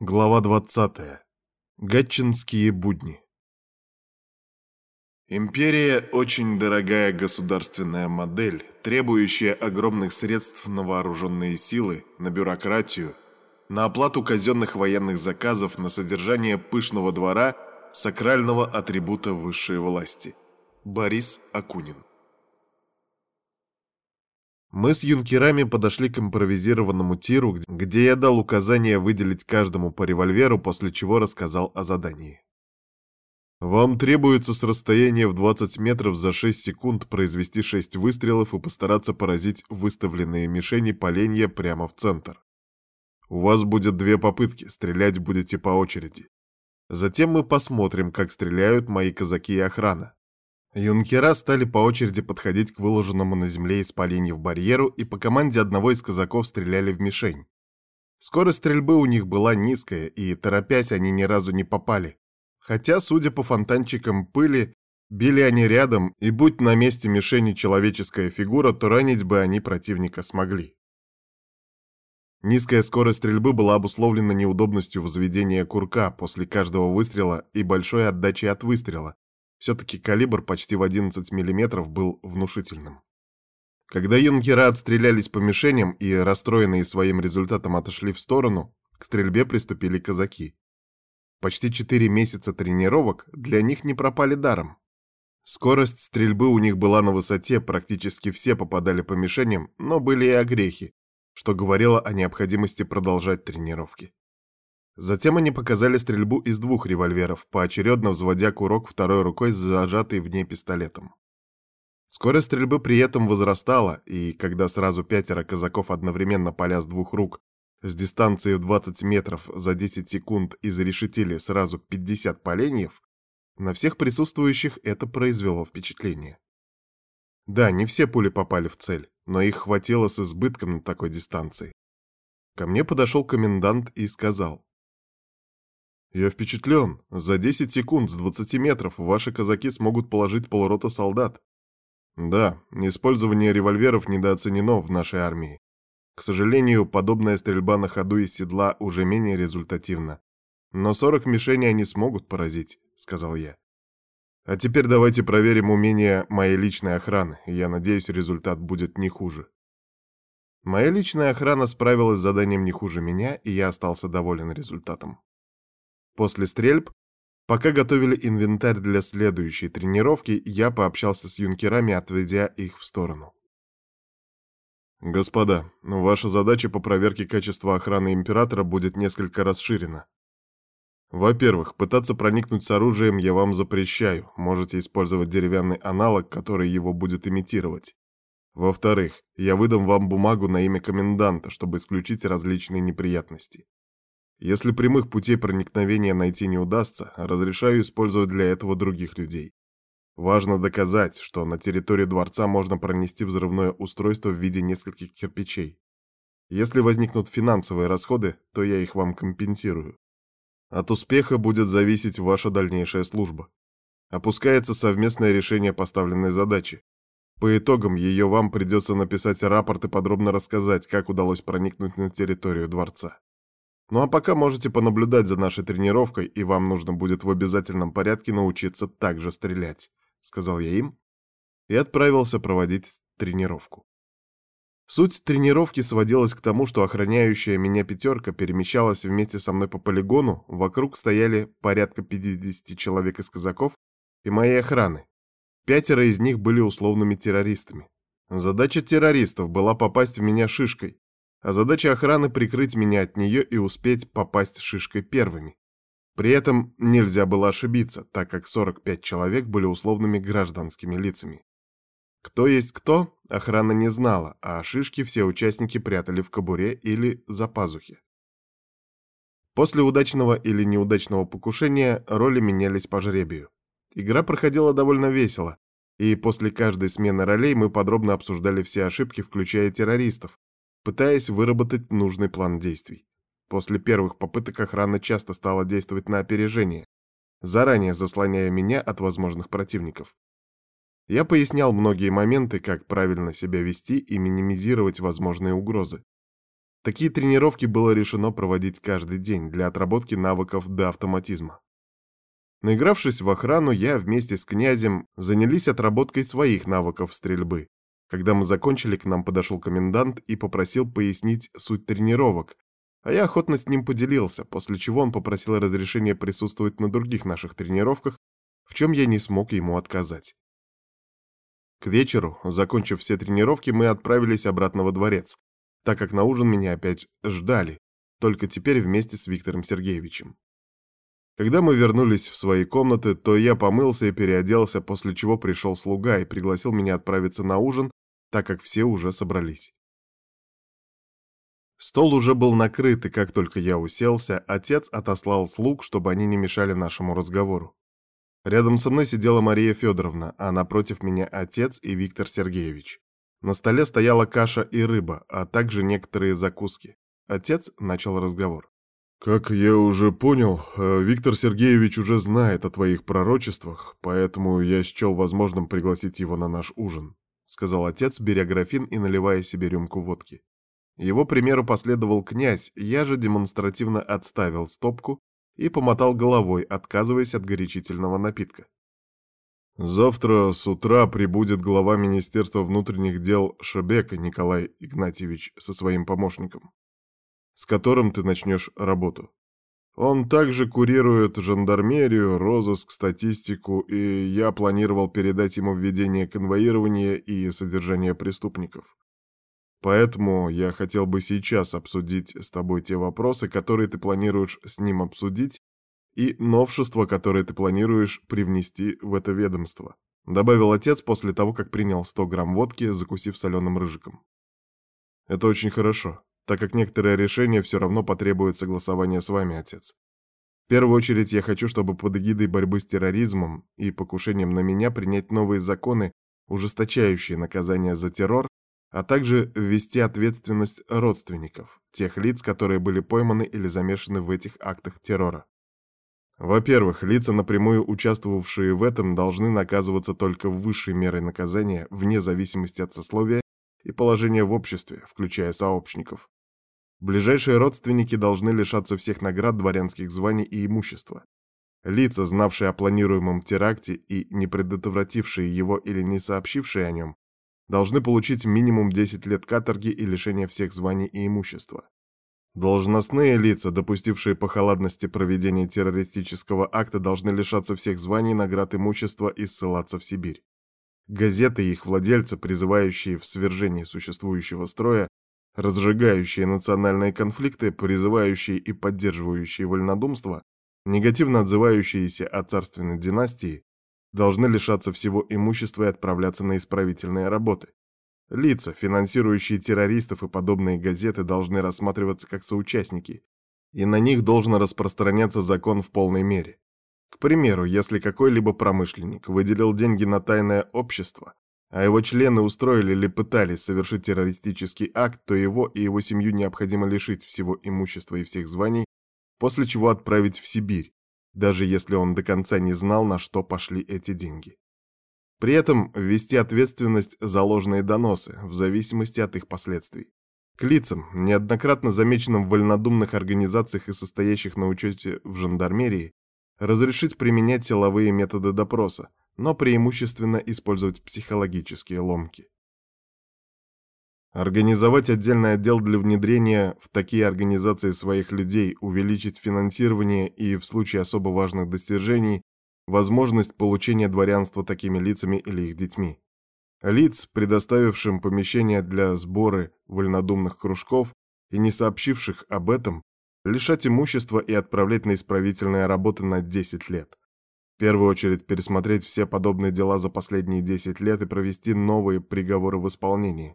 Глава 20. Гатчинские будни. Империя – очень дорогая государственная модель, требующая огромных средств на вооруженные силы, на бюрократию, на оплату казенных военных заказов, на содержание пышного двора, сакрального атрибута высшей власти. Борис Акунин. Мы с юнкерами подошли к импровизированному тиру, где я дал указание выделить каждому по револьверу, после чего рассказал о задании. Вам требуется с расстояния в 20 метров за 6 секунд произвести 6 выстрелов и постараться поразить выставленные мишени поленья прямо в центр. У вас будет две попытки, стрелять будете по очереди. Затем мы посмотрим, как стреляют мои казаки и охрана. Юнкера стали по очереди подходить к выложенному на земле из поленьев барьеру и по команде одного из казаков стреляли в мишень. Скорость стрельбы у них была низкая, и, торопясь, они ни разу не попали. Хотя, судя по фонтанчикам пыли, били они рядом, и будь на месте мишени человеческая фигура, то ранить бы они противника смогли. Низкая скорость стрельбы была обусловлена неудобностью возведения курка после каждого выстрела и большой отдачей от выстрела, все-таки калибр почти в 11 мм был внушительным. Когда юнкера отстрелялись по мишеням и, расстроенные своим результатом, отошли в сторону, к стрельбе приступили казаки. Почти 4 месяца тренировок для них не пропали даром. Скорость стрельбы у них была на высоте, практически все попадали по мишеням, но были и огрехи, что говорило о необходимости продолжать тренировки. Затем они показали стрельбу из двух револьверов, поочередно взводя курок второй рукой с зажатой в ней пистолетом. Скорость стрельбы при этом возрастала, и когда сразу пятеро казаков одновременно поля с двух рук с дистанции в 20 метров за 10 секунд и зарешетили сразу 50 поленьев, на всех присутствующих это произвело впечатление. Да, не все пули попали в цель, но их хватило с избытком на такой дистанции. Ко мне подошел комендант и сказал, «Я впечатлен. За 10 секунд с 20 метров ваши казаки смогут положить полрота солдат. Да, использование револьверов недооценено в нашей армии. К сожалению, подобная стрельба на ходу из седла уже менее результативна. Но 40 мишеней они смогут поразить», — сказал я. «А теперь давайте проверим умение моей личной охраны, я надеюсь, результат будет не хуже». Моя личная охрана справилась с заданием не хуже меня, и я остался доволен результатом. После стрельб, пока готовили инвентарь для следующей тренировки, я пообщался с юнкерами, отведя их в сторону. «Господа, ваша задача по проверке качества охраны Императора будет несколько расширена. Во-первых, пытаться проникнуть с оружием я вам запрещаю, можете использовать деревянный аналог, который его будет имитировать. Во-вторых, я выдам вам бумагу на имя коменданта, чтобы исключить различные неприятности. Если прямых путей проникновения найти не удастся, разрешаю использовать для этого других людей. Важно доказать, что на территории дворца можно пронести взрывное устройство в виде нескольких кирпичей. Если возникнут финансовые расходы, то я их вам компенсирую. От успеха будет зависеть ваша дальнейшая служба. Опускается совместное решение поставленной задачи. По итогам ее вам придется написать рапорт и подробно рассказать, как удалось проникнуть на территорию дворца. Ну а пока можете понаблюдать за нашей тренировкой, и вам нужно будет в обязательном порядке научиться так же стрелять», — сказал я им и отправился проводить тренировку. Суть тренировки сводилась к тому, что охраняющая меня пятерка перемещалась вместе со мной по полигону, вокруг стояли порядка 50 человек из казаков и моей охраны. Пятеро из них были условными террористами. Задача террористов была попасть в меня шишкой, а задача охраны прикрыть меня от нее и успеть попасть шишкой первыми. При этом нельзя было ошибиться, так как 45 человек были условными гражданскими лицами. Кто есть кто, охрана не знала, а шишки все участники прятали в кобуре или за пазухи. После удачного или неудачного покушения роли менялись по жребию. Игра проходила довольно весело, и после каждой смены ролей мы подробно обсуждали все ошибки, включая террористов, пытаясь выработать нужный план действий. После первых попыток охрана часто стала действовать на опережение, заранее заслоняя меня от возможных противников. Я пояснял многие моменты, как правильно себя вести и минимизировать возможные угрозы. Такие тренировки было решено проводить каждый день для отработки навыков до автоматизма. Наигравшись в охрану, я вместе с князем занялись отработкой своих навыков стрельбы. Когда мы закончили, к нам подошел комендант и попросил пояснить суть тренировок, а я охотно с ним поделился, после чего он попросил разрешения присутствовать на других наших тренировках, в чем я не смог ему отказать. К вечеру, закончив все тренировки, мы отправились обратно во дворец, так как на ужин меня опять ждали, только теперь вместе с Виктором Сергеевичем. Когда мы вернулись в свои комнаты, то я помылся и переоделся, после чего пришел слуга и пригласил меня отправиться на ужин, так как все уже собрались. Стол уже был накрыт, и как только я уселся, отец отослал слуг, чтобы они не мешали нашему разговору. Рядом со мной сидела Мария Федоровна, а напротив меня отец и Виктор Сергеевич. На столе стояла каша и рыба, а также некоторые закуски. Отец начал разговор. «Как я уже понял, э, Виктор Сергеевич уже знает о твоих пророчествах, поэтому я счел возможным пригласить его на наш ужин», сказал отец, беря графин и наливая себе рюмку водки. Его примеру последовал князь, я же демонстративно отставил стопку и помотал головой, отказываясь от горячительного напитка. «Завтра с утра прибудет глава Министерства внутренних дел Шебека Николай Игнатьевич со своим помощником с которым ты начнешь работу. Он также курирует жандармерию, розыск, статистику, и я планировал передать ему введение конвоирования и содержание преступников. Поэтому я хотел бы сейчас обсудить с тобой те вопросы, которые ты планируешь с ним обсудить, и новшества, которые ты планируешь привнести в это ведомство», добавил отец после того, как принял 100 грамм водки, закусив соленым рыжиком. «Это очень хорошо так как некоторые решения все равно потребуют согласования с вами, отец. В первую очередь я хочу, чтобы под эгидой борьбы с терроризмом и покушением на меня принять новые законы, ужесточающие наказания за террор, а также ввести ответственность родственников, тех лиц, которые были пойманы или замешаны в этих актах террора. Во-первых, лица, напрямую участвовавшие в этом, должны наказываться только высшей мерой наказания, вне зависимости от сословия и положения в обществе, включая сообщников. Ближайшие родственники должны лишаться всех наград, дворянских званий и имущества. Лица, знавшие о планируемом теракте и не предотвратившие его или не сообщившие о нем, должны получить минимум 10 лет каторги и лишения всех званий и имущества. Должностные лица, допустившие по халатности проведения террористического акта, должны лишаться всех званий, наград, имущества и ссылаться в Сибирь. Газеты и их владельцы, призывающие в свержение существующего строя, разжигающие национальные конфликты, призывающие и поддерживающие вольнодумство, негативно отзывающиеся о царственной династии, должны лишаться всего имущества и отправляться на исправительные работы. Лица, финансирующие террористов и подобные газеты, должны рассматриваться как соучастники, и на них должен распространяться закон в полной мере. К примеру, если какой-либо промышленник выделил деньги на тайное общество, а его члены устроили или пытались совершить террористический акт, то его и его семью необходимо лишить всего имущества и всех званий, после чего отправить в Сибирь, даже если он до конца не знал, на что пошли эти деньги. При этом ввести ответственность за ложные доносы, в зависимости от их последствий. К лицам, неоднократно замеченным в вольнодумных организациях и состоящих на учете в жандармерии, разрешить применять силовые методы допроса, но преимущественно использовать психологические ломки. Организовать отдельный отдел для внедрения в такие организации своих людей, увеличить финансирование и, в случае особо важных достижений, возможность получения дворянства такими лицами или их детьми. Лиц, предоставившим помещения для сбора вольнодумных кружков и не сообщивших об этом, лишать имущества и отправлять на исправительные работы на 10 лет. В первую очередь пересмотреть все подобные дела за последние 10 лет и провести новые приговоры в исполнении,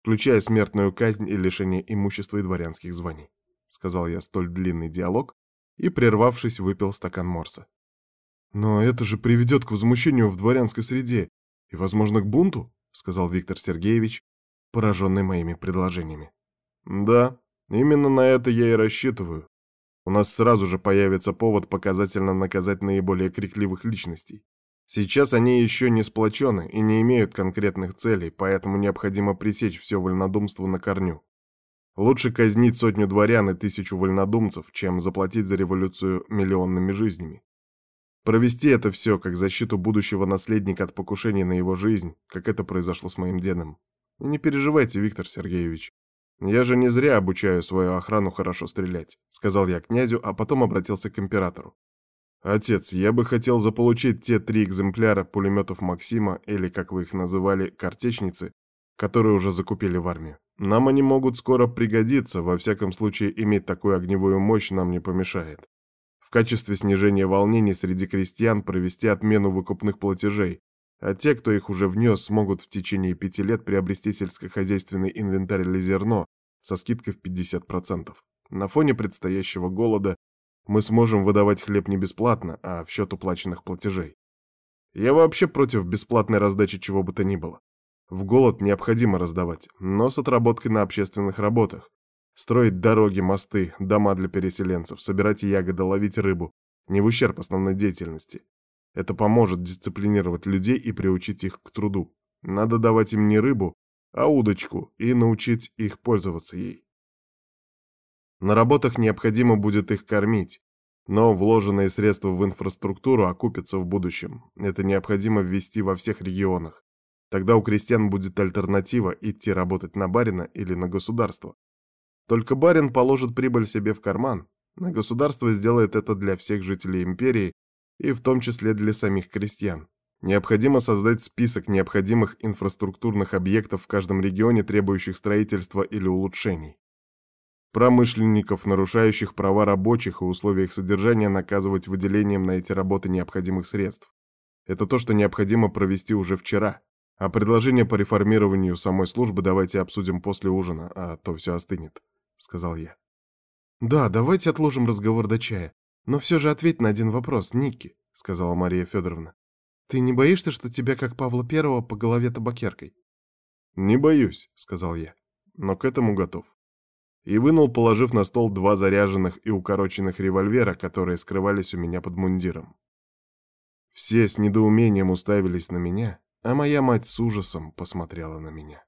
включая смертную казнь и лишение имущества и дворянских званий. Сказал я столь длинный диалог и, прервавшись, выпил стакан морса. «Но это же приведет к возмущению в дворянской среде и, возможно, к бунту», сказал Виктор Сергеевич, пораженный моими предложениями. «Да, именно на это я и рассчитываю. У нас сразу же появится повод показательно наказать наиболее крикливых личностей. Сейчас они еще не сплочены и не имеют конкретных целей, поэтому необходимо пресечь все вольнодумство на корню. Лучше казнить сотню дворян и тысячу вольнодумцев, чем заплатить за революцию миллионными жизнями. Провести это все как защиту будущего наследника от покушений на его жизнь, как это произошло с моим дедом. И не переживайте, Виктор Сергеевич. Я же не зря обучаю свою охрану хорошо стрелять, сказал я князю, а потом обратился к императору. Отец, я бы хотел заполучить те три экземпляра пулеметов Максима, или, как вы их называли, картечницы, которые уже закупили в армию. Нам они могут скоро пригодиться, во всяком случае иметь такую огневую мощь нам не помешает качестве снижения волнений среди крестьян провести отмену выкупных платежей, а те, кто их уже внес, смогут в течение пяти лет приобрести сельскохозяйственный инвентарь или зерно со скидкой в 50%. На фоне предстоящего голода мы сможем выдавать хлеб не бесплатно, а в счет уплаченных платежей. Я вообще против бесплатной раздачи чего бы то ни было. В голод необходимо раздавать, но с отработкой на общественных работах, Строить дороги, мосты, дома для переселенцев, собирать ягоды, ловить рыбу. Не в ущерб основной деятельности. Это поможет дисциплинировать людей и приучить их к труду. Надо давать им не рыбу, а удочку и научить их пользоваться ей. На работах необходимо будет их кормить, но вложенные средства в инфраструктуру окупятся в будущем. Это необходимо ввести во всех регионах. Тогда у крестьян будет альтернатива идти работать на барина или на государство. Только барин положит прибыль себе в карман, а государство сделает это для всех жителей империи и в том числе для самих крестьян. Необходимо создать список необходимых инфраструктурных объектов в каждом регионе, требующих строительства или улучшений. Промышленников, нарушающих права рабочих и условия их содержания, наказывать выделением на эти работы необходимых средств. Это то, что необходимо провести уже вчера. А предложение по реформированию самой службы давайте обсудим после ужина, а то все остынет. — сказал я. «Да, давайте отложим разговор до чая. Но все же ответь на один вопрос, Никки», — сказала Мария Федоровна. «Ты не боишься, что тебя, как Павла Первого, по голове табакеркой?» «Не боюсь», — сказал я, — «но к этому готов». И вынул, положив на стол два заряженных и укороченных револьвера, которые скрывались у меня под мундиром. Все с недоумением уставились на меня, а моя мать с ужасом посмотрела на меня.